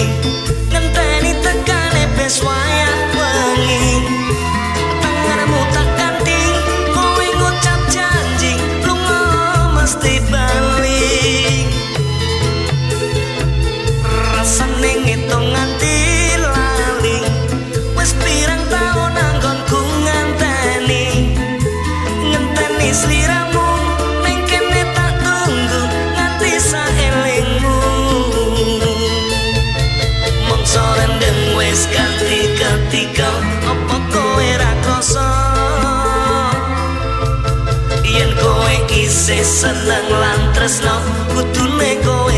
You. seneng lan tresno kudune kowe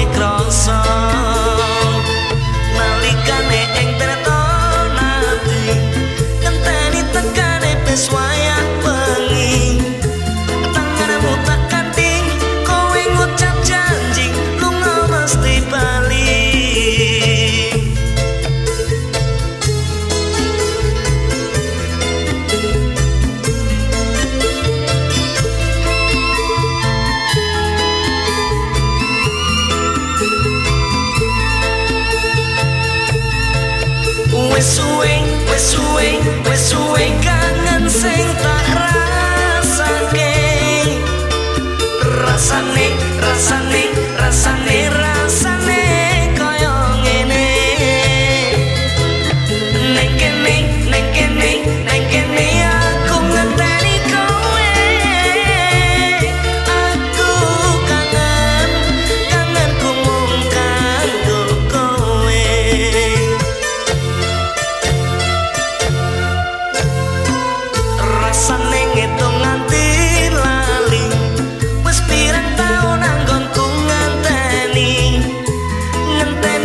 We're suing, we're suing, we're suing.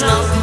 No.